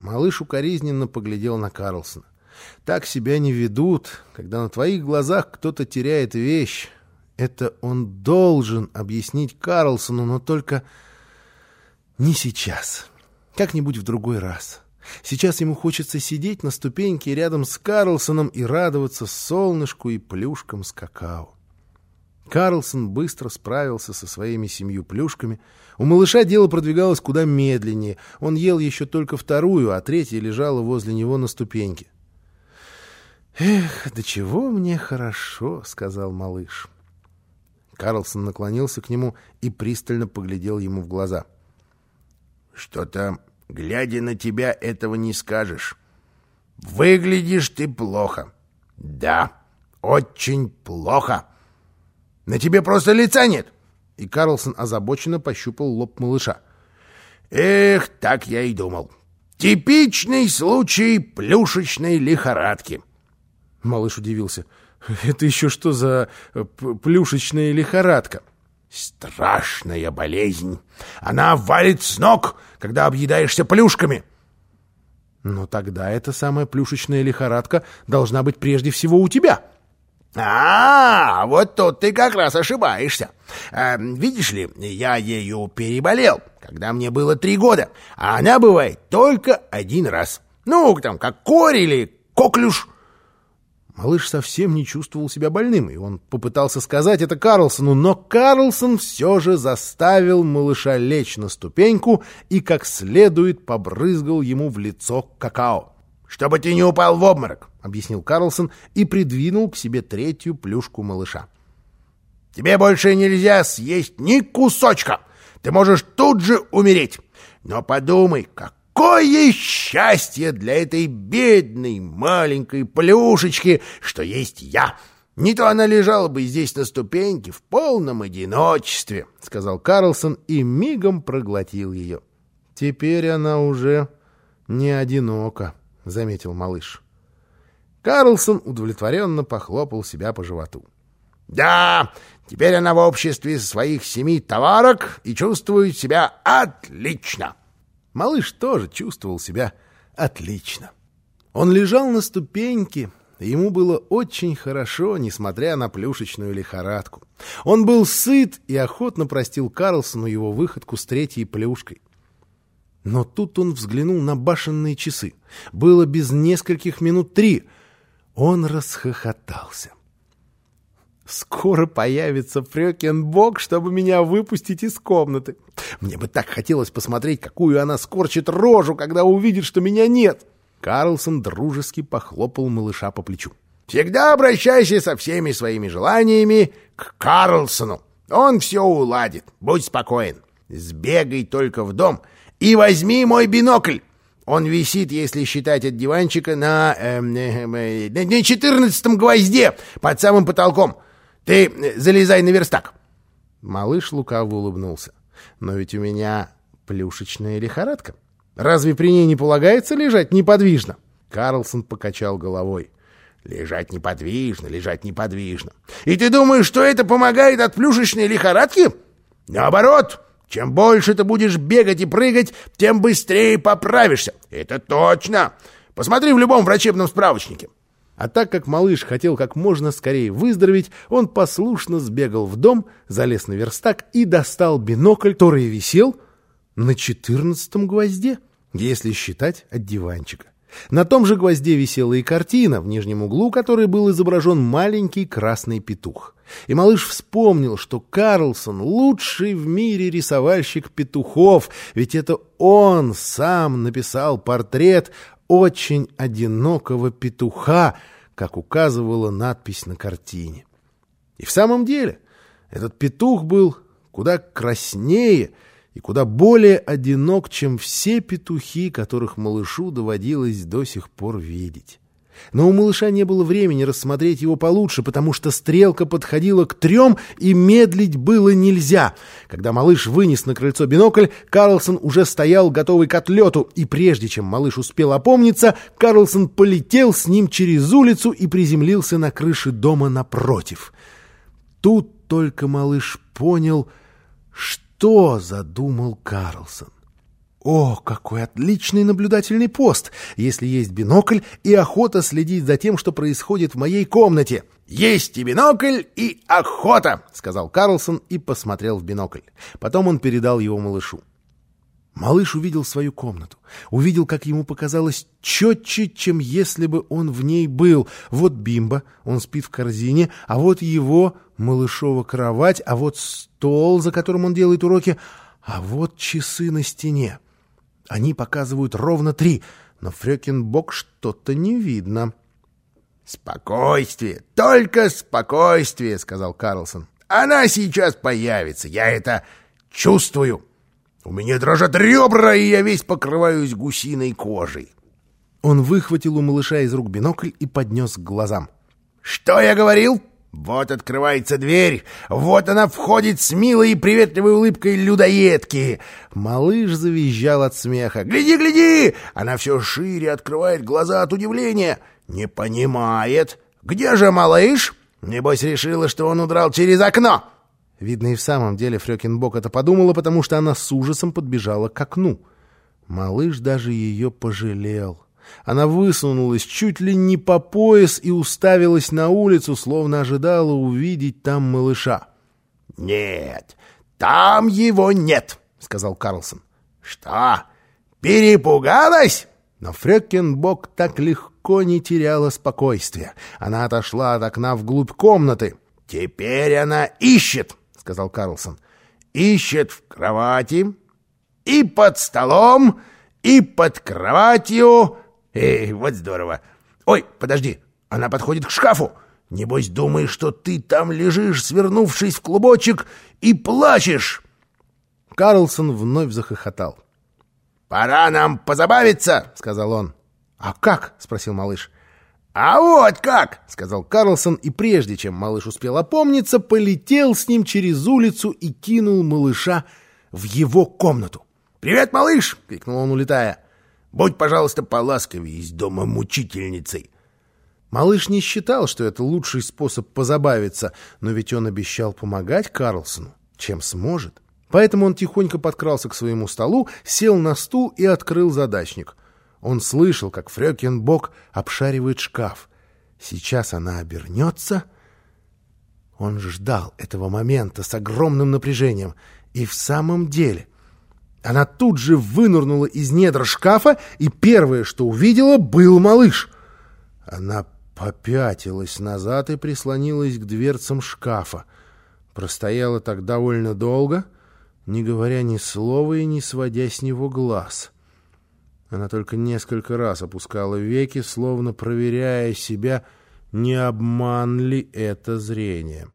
Малыш укоризненно поглядел на Карлсона. Так себя не ведут, когда на твоих глазах кто-то теряет вещь. Это он должен объяснить Карлсону, но только не сейчас. Как-нибудь в другой раз. Сейчас ему хочется сидеть на ступеньке рядом с Карлсоном и радоваться солнышку и плюшкам с какао. Карлсон быстро справился со своими семью плюшками. У малыша дело продвигалось куда медленнее. Он ел еще только вторую, а третья лежала возле него на ступеньке. «Эх, до чего мне хорошо», — сказал малыш. Карлсон наклонился к нему и пристально поглядел ему в глаза. «Что-то, глядя на тебя, этого не скажешь. Выглядишь ты плохо. Да, очень плохо. На тебе просто лица нет». И Карлсон озабоченно пощупал лоб малыша. «Эх, так я и думал. Типичный случай плюшечной лихорадки». Малыш удивился. «Это еще что за э, плюшечная лихорадка?» «Страшная болезнь. Она валит с ног, когда объедаешься плюшками». «Но тогда эта самая плюшечная лихорадка должна быть прежде всего у тебя». «А, вот тут ты как раз ошибаешься. А, видишь ли, я ею переболел, когда мне было три года, а она бывает только один раз. Ну, там, как корь или коклюш». Малыш совсем не чувствовал себя больным, и он попытался сказать это Карлсону, но Карлсон все же заставил малыша лечь на ступеньку и как следует побрызгал ему в лицо какао. «Чтобы ты не упал в обморок», — объяснил Карлсон и придвинул к себе третью плюшку малыша. «Тебе больше нельзя съесть ни кусочка. Ты можешь тут же умереть. Но подумай, как Какое счастье для этой бедной маленькой плюшечки, что есть я! Не то она лежала бы здесь на ступеньке в полном одиночестве, — сказал Карлсон и мигом проглотил ее. — Теперь она уже не одинока, — заметил малыш. Карлсон удовлетворенно похлопал себя по животу. — Да, теперь она в обществе своих семи товарок и чувствует себя отлично. — Малыш тоже чувствовал себя отлично. Он лежал на ступеньке, ему было очень хорошо, несмотря на плюшечную лихорадку. Он был сыт и охотно простил Карлсону его выходку с третьей плюшкой. Но тут он взглянул на башенные часы. Было без нескольких минут три. Он расхохотался. Скоро появится Фрёкинбок, чтобы меня выпустить из комнаты. Мне бы так хотелось посмотреть, какую она скорчит рожу, когда увидит, что меня нет. Карлсон дружески похлопал малыша по плечу. «Всегда обращайся со всеми своими желаниями к Карлсону. Он все уладит. Будь спокоен. Сбегай только в дом и возьми мой бинокль. Он висит, если считать от диванчика, на, э, э, э, на четырнадцатом гвозде под самым потолком. Ты залезай на верстак. Малыш лукаво улыбнулся. Но ведь у меня плюшечная лихорадка. Разве при ней не полагается лежать неподвижно? Карлсон покачал головой. Лежать неподвижно, лежать неподвижно. И ты думаешь, что это помогает от плюшечной лихорадки? Наоборот, чем больше ты будешь бегать и прыгать, тем быстрее поправишься. Это точно. Посмотри в любом врачебном справочнике. А так как малыш хотел как можно скорее выздороветь, он послушно сбегал в дом, залез на верстак и достал бинокль, который висел на четырнадцатом гвозде, если считать от диванчика. На том же гвозде висела и картина, в нижнем углу которой был изображен маленький красный петух. И малыш вспомнил, что Карлсон — лучший в мире рисовальщик петухов, ведь это он сам написал портрет очень одинокого петуха, как указывала надпись на картине. И в самом деле этот петух был куда краснее и куда более одинок, чем все петухи, которых малышу доводилось до сих пор видеть. Но у малыша не было времени рассмотреть его получше, потому что стрелка подходила к трем, и медлить было нельзя. Когда малыш вынес на крыльцо бинокль, Карлсон уже стоял готовый к отлету, и прежде чем малыш успел опомниться, Карлсон полетел с ним через улицу и приземлился на крыше дома напротив. Тут только малыш понял, что задумал Карлсон. О, какой отличный наблюдательный пост, если есть бинокль и охота следить за тем, что происходит в моей комнате. Есть и бинокль, и охота, сказал Карлсон и посмотрел в бинокль. Потом он передал его малышу. Малыш увидел свою комнату, увидел, как ему показалось четче, чем если бы он в ней был. Вот Бимба, он спит в корзине, а вот его малышова кровать, а вот стол, за которым он делает уроки, а вот часы на стене. Они показывают ровно три, но Фрёкинбок что-то не видно. «Спокойствие, только спокойствие», — сказал Карлсон. «Она сейчас появится, я это чувствую». У меня дрожат ребра, и я весь покрываюсь гусиной кожей. Он выхватил у малыша из рук бинокль и поднес к глазам. «Что я говорил? Вот открывается дверь, вот она входит с милой и приветливой улыбкой людоедки!» Малыш завизжал от смеха. «Гляди, гляди! Она все шире открывает глаза от удивления. Не понимает. Где же малыш? Небось решила, что он удрал через окно!» Видно, и в самом деле Фрёкинбок это подумала, потому что она с ужасом подбежала к окну. Малыш даже ее пожалел. Она высунулась чуть ли не по пояс и уставилась на улицу, словно ожидала увидеть там малыша. — Нет, там его нет, — сказал Карлсон. — Что, перепугалась? Но Фрёкинбок так легко не теряла спокойствия. Она отошла от окна вглубь комнаты. — Теперь она ищет, сказал Карлсон. «Ищет в кровати, и под столом, и под кроватью. Эй, вот здорово! Ой, подожди, она подходит к шкафу. Небось, думаешь, что ты там лежишь, свернувшись в клубочек, и плачешь!» Карлсон вновь захохотал. «Пора нам позабавиться!» — сказал он. «А как?» — спросил малыш. «А вот как!» — сказал Карлсон, и прежде чем малыш успел опомниться, полетел с ним через улицу и кинул малыша в его комнату. «Привет, малыш!» — крикнул он, улетая. «Будь, пожалуйста, поласковее с дома мучительницей!» Малыш не считал, что это лучший способ позабавиться, но ведь он обещал помогать Карлсону, чем сможет. Поэтому он тихонько подкрался к своему столу, сел на стул и открыл задачник — он слышал, как Фрёкинбок обшаривает шкаф. Сейчас она обернется. Он ждал этого момента с огромным напряжением. И в самом деле... Она тут же вынырнула из недр шкафа, и первое, что увидела, был малыш. Она попятилась назад и прислонилась к дверцам шкафа. Простояла так довольно долго, не говоря ни слова и не сводя с него глаз — она только несколько раз опускала веки, словно проверяя себя, не обман ли это зрение.